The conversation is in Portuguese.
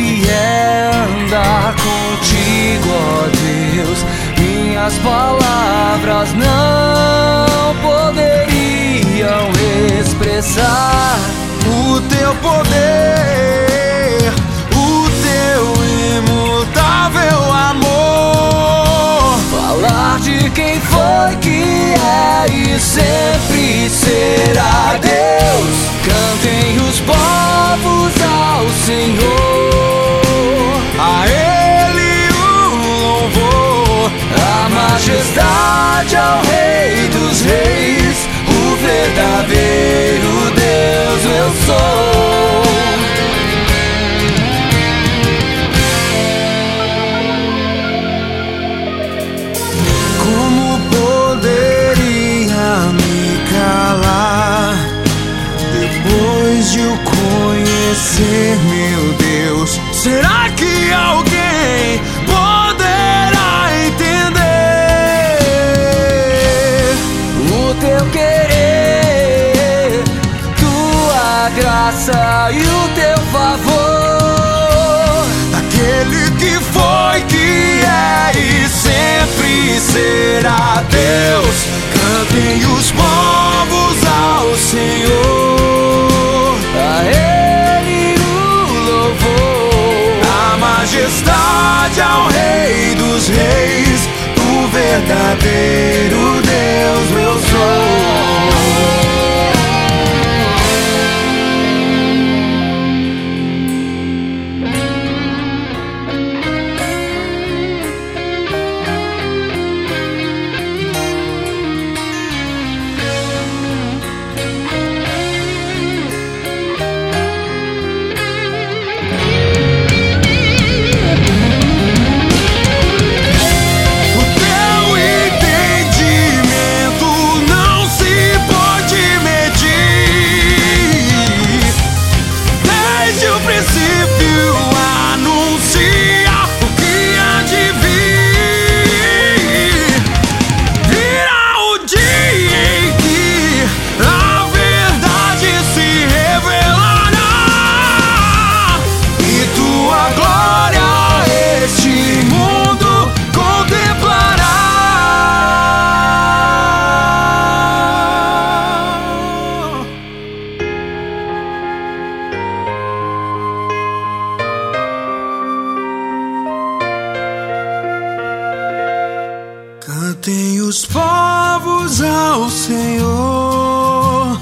que é andar contigo, ó Deus. Minhas palavras não poderiam expressar o teu poder, o teu imutável amor. Falar de quem foi que é e sempre será alguém poderá entender o teu querer, tua graça e o teu favor? Ao Rei dos Reis, o verdadeiro Cantem os povos ao Senhor,